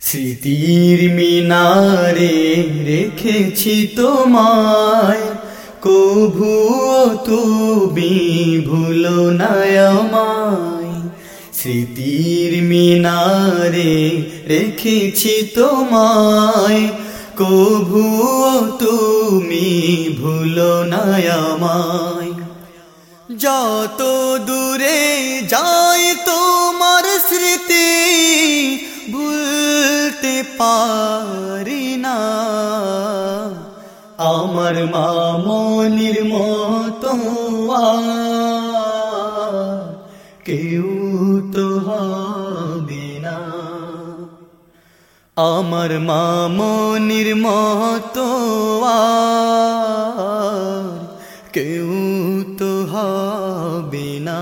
স্মৃতির মিনারে রেখেছি তোমায়। কভুও তুমি ভুলো না আমায়। স্মৃতির মিনারে রেখেছি তোমায়। কভুও তুমি ভুলো না আমায়। যত দূরে যাই তোমার স্মৃতি ভুলতে পারি না। আমার মামনির মতো কেউ তো হবে না। আমার মামনির মতো কেউ তো হবে না।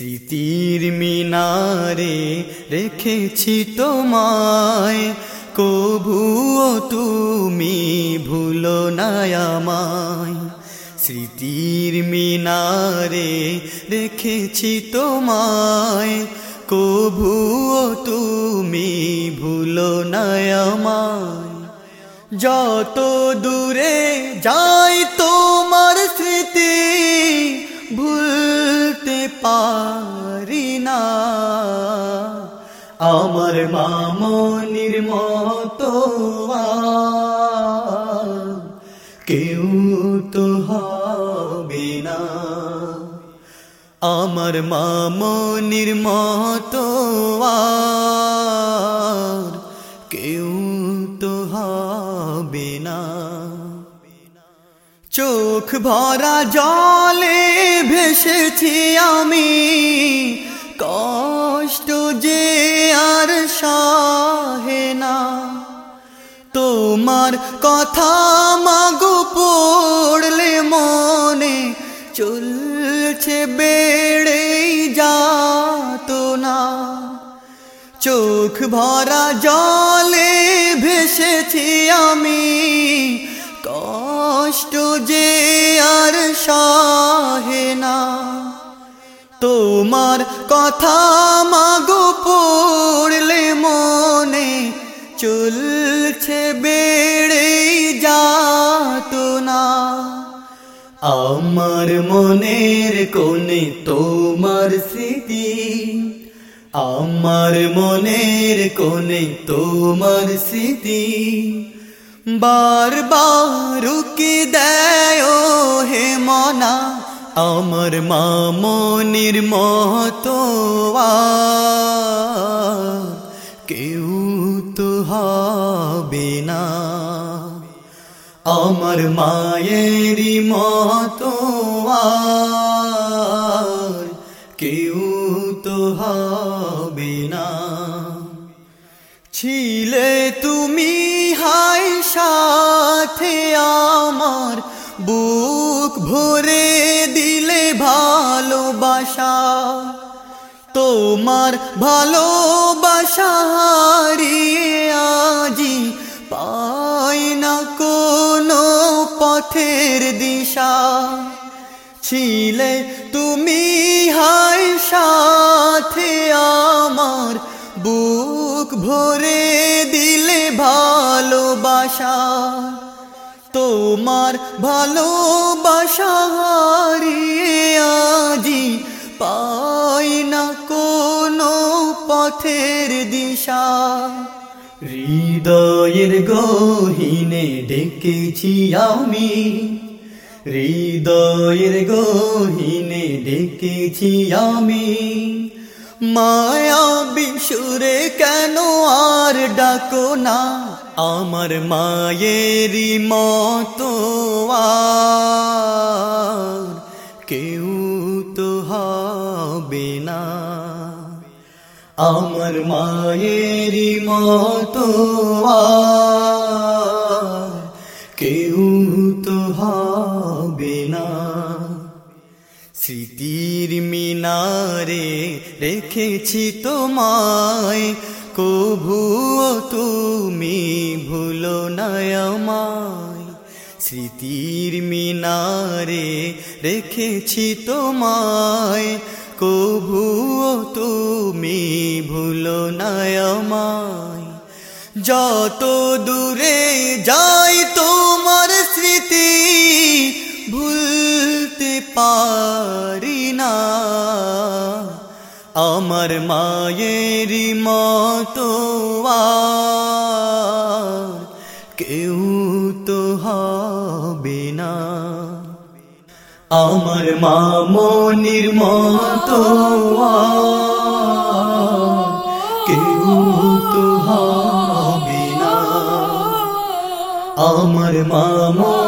স্মৃতির মিনারে রেখেছি তোমায়। কবুও তুমি ভুলো না আমায়। স্মৃতির মিনারে রেখেছি তোমায়। কবুও তুমি ভুলো না আমায়। যত দূরে যাই তোমার স্মৃতি ভুলতে পারি না। আমার মামনির মতো কেউ তো হবে না। আমার মামনির মতো কেউ তো হবে না। চোখ ভরা জলে ভেসেছি আমি। কষ্ট যে আর সহে না। তোমার কথা মাগো পড়লে মনে চলছে বেড়েই যাত না। চোখ ভরা জলে ভেসেছি আমি। কষ্ট যে আর না। তোমার কথা মাগো পড়লে মনে চলছে বেড়েই যাত না। আমার মনের কোণে তোমার স্মৃতি, আমার মনের কোণে তোমার স্মৃতি বারবার কি দেয় হে মনা আমার মামনির মতো কেউ তো হবে না আমার মায়েরই মতো কেউ তো হবে না ছিলে তুমি সাথে আমার বুক ভরে দিলে ভালোবাসা। তোমার ভালোবাসা হারিয়ে আজি পাই না কোনো পথের দিশা। ছিলে তুমি হাই সাথে আমার বুক ভরে ভালোবাসা, তোমার ভালোবাসা হারিয়ে আজি পাই না কোনো পথের দিশা। হৃদয়ের গহিনে ডেকেছি আমি, হৃদয়ের গহিনে ডেকেছি আমি। মায়া বিশুরে কেন আর ডাকো না? আমার মায়েরই মতো কেউ তো হবে না। আমার মায়েরই মতো কেউ তো হবে না। স্মৃতির মিনারে রেখেছি তোমায় কভুও তুমি ভুলো না আমায়। স্মৃতির মিনারে রেখেছি তোমায়। কভুও তুমি ভুলো না আমায়। যত দূরে যাই তোমার স্মৃতি, ভুলতে পারি আমার মায়ের মতো কেউ তো হবে না। আমার মামনির মতো কেউ তো হবে না। আমার মতো